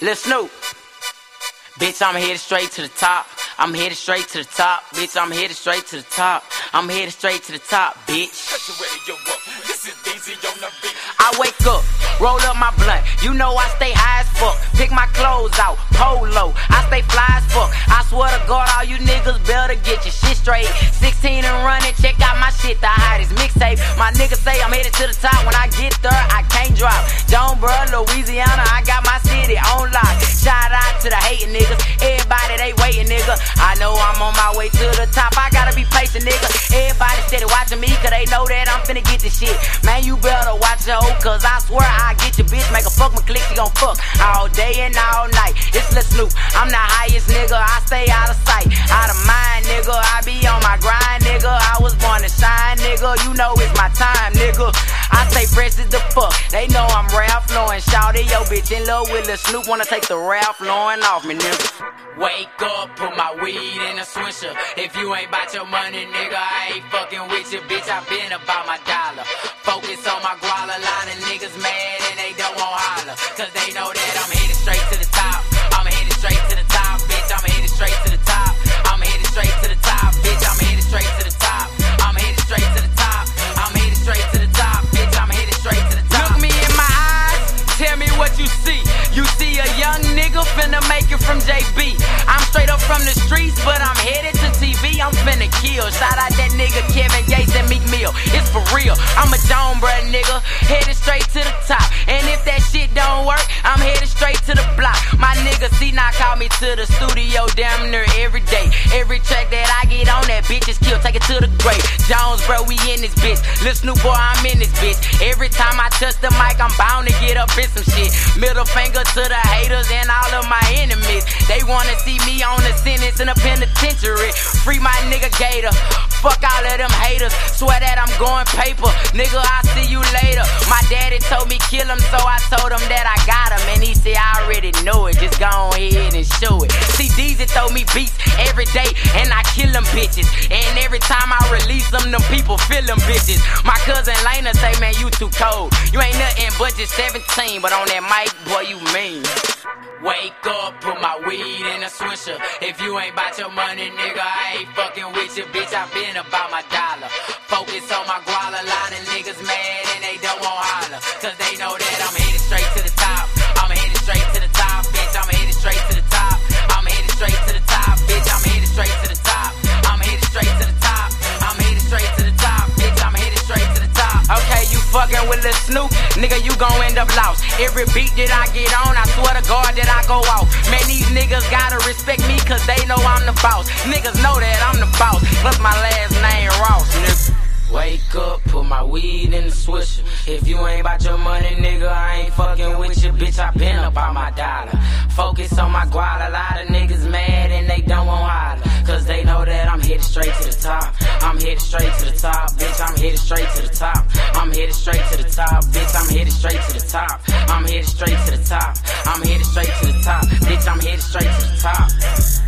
Lil Snupe. Bitch, I'm headed straight to the top. I'm headed straight to the top. Bitch, I'm headed straight to the top. I'm headed straight to the top, bitch. I wake up, roll up my blunt. You know I stay high as fuck. Pick my clothes out, polo. I stay fly as fuck. I swear to God, all you niggas better get your shit straight. 16 and running, check out my shit, the hottest mixtape. My niggas say I'm headed to the top. When I get Waiting, nigga. I know I'm on my way to the top. I gotta be patient, nigga. Everybody steady watching me, cause they know that I'm finna get this shit. Man, you better watch your hoe, cause I swear I get your bitch. Make a fuck my click, she gon' fuck all day and all night. It's Lil Snupe. I'm the highest nigga. I stay out of sight, out of mind, nigga. I be on my grind, nigga. I was born to shine, nigga. You know it's my time, nigga. I stay fresh as the fuck. They know I'm Ralph Lauren. Shout it, yo, bitch in love with Lil Snupe. Wanna take the Ralph Lauren off me, nigga. Wake up, put my weed in a swisher. If you ain't bout your money, nigga, I ain't fucking with you, bitch. I been about my dollar. Focus on my guala line and niggas mad and they don't want holler. Cause they know you see. You see a young nigga finna make it from JB. I'm straight up from the streets, but I'm headed to TV. I'm finna kill. Shout out that nigga Kevin Gates and Meek Mill. It's for real. I'm a Jonesboro nigga, headed straight to to the studio damn near every day. Every track that I get on, that bitch is killed. Take it to the grave. Jones, bro, we in this bitch. Listen, new boy, I'm in this bitch. Every time I touch the mic, I'm bound to get up in some shit. Middle finger to the haters and all of my enemies. They wanna see me on a sentence in a penitentiary. Free my nigga Gator. Fuck all of them haters. Swear that I'm going paper. Nigga, I'll see you later. My daddy told me kill him, so I told him that I got him. And he said, go ahead and show it. See, Deezy throw me beats every day, and I kill them bitches. And every time I release them, them people feel them bitches. My cousin Lena say, man, you too cold. You ain't nothing but just 17, but on that mic, boy, you mean. Wake up, put my weed in a swisher. If you ain't bout your money, nigga, I ain't fucking with you, bitch. I been about my dollar. Fucking with Lil Snupe, nigga, you gon' end up lost. Every beat that I get on, I swear to God that I go out. Man, these niggas gotta respect me cause they know I'm the boss. Niggas know that I'm the boss, plus my last name Ross, nigga. Wake up, put my weed in the swisher. If you ain't about your money, nigga, I ain't fucking with you, bitch. I been up on my dollar. Focus on my guala, a lot of niggas mad and they don't want holler. Cause they know that I'm headed straight to the top. I'm headed straight to the top, bitch. I'm headed straight to the top. I'm headed straight to the top, bitch. I'm headed straight to the top. I'm headed straight to the top. I'm headed straight to the top, bitch. I'm headed straight to the top.